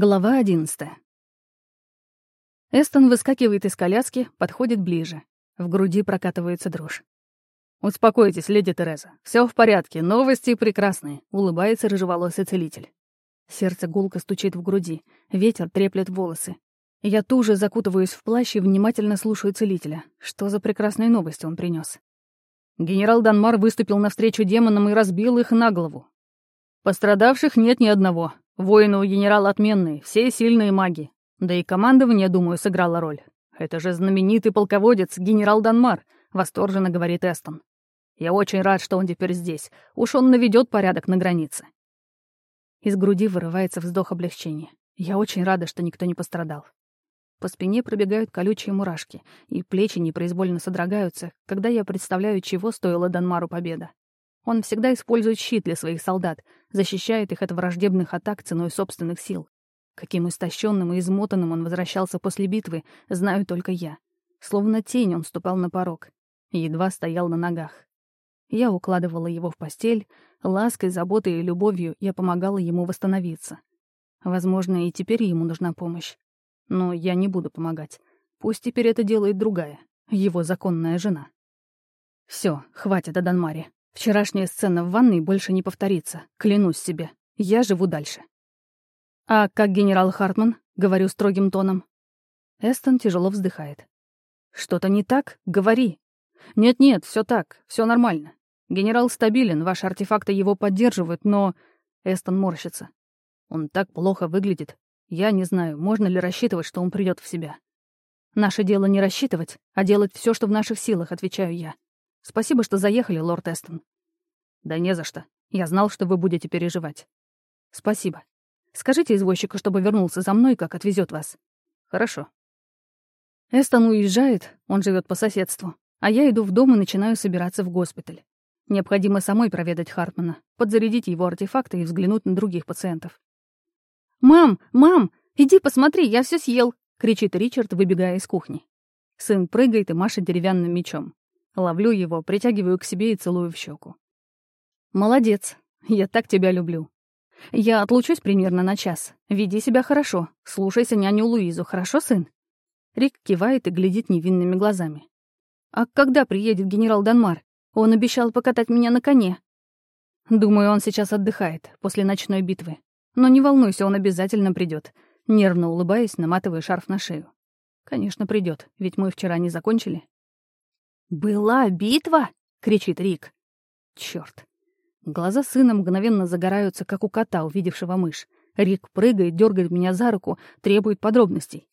Глава одиннадцатая. Эстон выскакивает из коляски, подходит ближе. В груди прокатывается дрожь. «Успокойтесь, леди Тереза. Все в порядке, новости прекрасные», — улыбается рыжеволосый целитель. Сердце гулко стучит в груди, ветер треплет волосы. Я туже закутываюсь в плащ и внимательно слушаю целителя. Что за прекрасные новости он принес? Генерал Данмар выступил навстречу демонам и разбил их на голову. Пострадавших нет ни одного, Воины у генерала отменные, все сильные маги. Да и командование, думаю, сыграло роль. Это же знаменитый полководец, генерал Данмар, восторженно говорит Эстон. Я очень рад, что он теперь здесь. Уж он наведет порядок на границе. Из груди вырывается вздох облегчения. Я очень рада, что никто не пострадал. По спине пробегают колючие мурашки, и плечи непроизвольно содрогаются, когда я представляю, чего стоила Данмару победа. Он всегда использует щит для своих солдат, защищает их от враждебных атак ценой собственных сил. Каким истощенным и измотанным он возвращался после битвы, знаю только я. Словно тень он ступал на порог. Едва стоял на ногах. Я укладывала его в постель, лаской, заботой и любовью я помогала ему восстановиться. Возможно, и теперь ему нужна помощь. Но я не буду помогать. Пусть теперь это делает другая, его законная жена. Все, хватит о Данмаре. Вчерашняя сцена в ванной больше не повторится, клянусь себе. Я живу дальше. «А как генерал Хартман?» — говорю строгим тоном. Эстон тяжело вздыхает. «Что-то не так? Говори». «Нет-нет, все так, все нормально. Генерал стабилен, ваши артефакты его поддерживают, но...» Эстон морщится. «Он так плохо выглядит. Я не знаю, можно ли рассчитывать, что он придет в себя. Наше дело не рассчитывать, а делать все, что в наших силах, отвечаю я. Спасибо, что заехали, лорд Эстон. Да не за что. Я знал, что вы будете переживать. Спасибо. Скажите извозчику, чтобы вернулся за мной, как отвезет вас. Хорошо. Эстон уезжает, он живет по соседству, а я иду в дом и начинаю собираться в госпиталь. Необходимо самой проведать Хартмана, подзарядить его артефакты и взглянуть на других пациентов. «Мам! Мам! Иди посмотри, я все съел!» — кричит Ричард, выбегая из кухни. Сын прыгает и машет деревянным мечом. Ловлю его, притягиваю к себе и целую в щеку. «Молодец. Я так тебя люблю. Я отлучусь примерно на час. Веди себя хорошо. Слушайся няню Луизу, хорошо, сын?» Рик кивает и глядит невинными глазами. «А когда приедет генерал Данмар? Он обещал покатать меня на коне». «Думаю, он сейчас отдыхает, после ночной битвы. Но не волнуйся, он обязательно придет. Нервно улыбаясь, наматывая шарф на шею. «Конечно, придет, ведь мы вчера не закончили». «Была битва?» — кричит Рик. Чёрт. Глаза сына мгновенно загораются, как у кота, увидевшего мышь. Рик прыгает, дергает меня за руку, требует подробностей.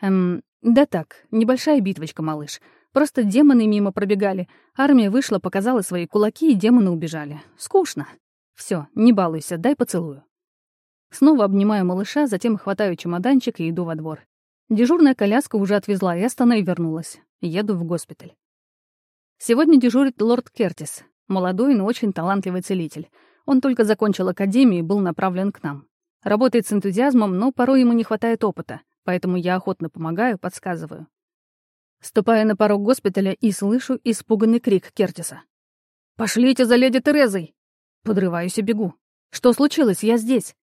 Эм, да так, небольшая битвочка, малыш. Просто демоны мимо пробегали. Армия вышла, показала свои кулаки, и демоны убежали. Скучно. Все, не балуйся, дай поцелую. Снова обнимаю малыша, затем хватаю чемоданчик и иду во двор. Дежурная коляска уже отвезла Эстона и вернулась. Еду в госпиталь. Сегодня дежурит лорд Кертис, молодой, но очень талантливый целитель. Он только закончил академию и был направлен к нам. Работает с энтузиазмом, но порой ему не хватает опыта, поэтому я охотно помогаю, подсказываю. Ступая на порог госпиталя и слышу испуганный крик Кертиса. «Пошлите за леди Терезой!» Подрываюсь и бегу. «Что случилось? Я здесь!»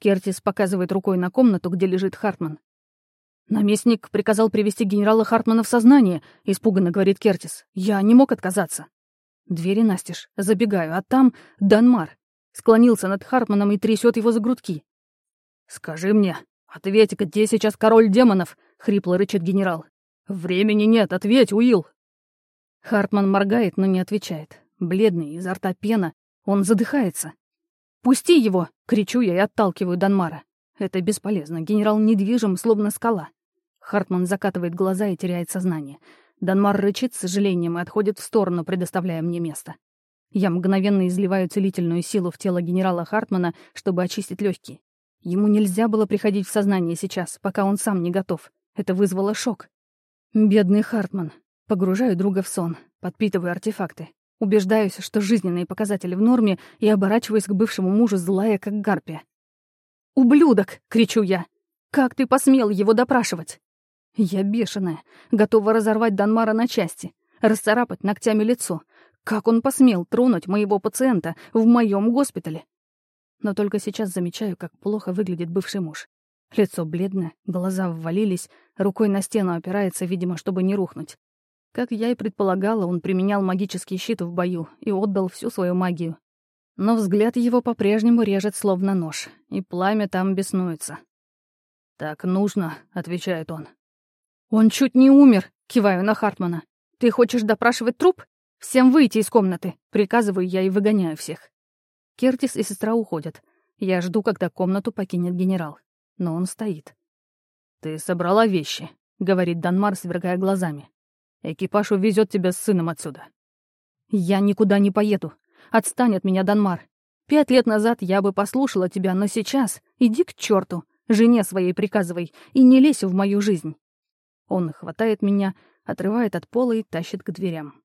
Кертис показывает рукой на комнату, где лежит Хартман. «Наместник приказал привести генерала Хартмана в сознание», — испуганно говорит Кертис. «Я не мог отказаться». Двери настежь. Забегаю, а там Данмар. Склонился над Хартманом и трясет его за грудки. «Скажи мне, ответь, где сейчас король демонов?» — хрипло рычит генерал. «Времени нет, ответь, Уилл!» Хартман моргает, но не отвечает. Бледный, изо рта пена. Он задыхается. «Пусти его!» — кричу я и отталкиваю Данмара. Это бесполезно. Генерал недвижим, словно скала. Хартман закатывает глаза и теряет сознание. Данмар рычит с сожалением и отходит в сторону, предоставляя мне место. Я мгновенно изливаю целительную силу в тело генерала Хартмана, чтобы очистить легкие. Ему нельзя было приходить в сознание сейчас, пока он сам не готов. Это вызвало шок. Бедный Хартман. Погружаю друга в сон, подпитываю артефакты. Убеждаюсь, что жизненные показатели в норме, и оборачиваюсь к бывшему мужу злая, как гарпия. «Ублюдок!» — кричу я. «Как ты посмел его допрашивать?» Я бешеная, готова разорвать Данмара на части, расцарапать ногтями лицо. Как он посмел тронуть моего пациента в моем госпитале? но только сейчас замечаю, как плохо выглядит бывший муж. Лицо бледное, глаза ввалились, рукой на стену опирается, видимо, чтобы не рухнуть. Как я и предполагала, он применял магический щит в бою и отдал всю свою магию. Но взгляд его по-прежнему режет словно нож, и пламя там беснуется. «Так нужно», — отвечает он. «Он чуть не умер», — киваю на Хартмана. «Ты хочешь допрашивать труп? Всем выйти из комнаты!» Приказываю я и выгоняю всех. Кертис и сестра уходят. Я жду, когда комнату покинет генерал. Но он стоит. «Ты собрала вещи», — говорит Данмар, свергая глазами. «Экипаж увезет тебя с сыном отсюда». «Я никуда не поеду. Отстань от меня, Данмар. Пять лет назад я бы послушала тебя, но сейчас иди к черту. Жене своей приказывай и не лезь в мою жизнь». Он хватает меня, отрывает от пола и тащит к дверям.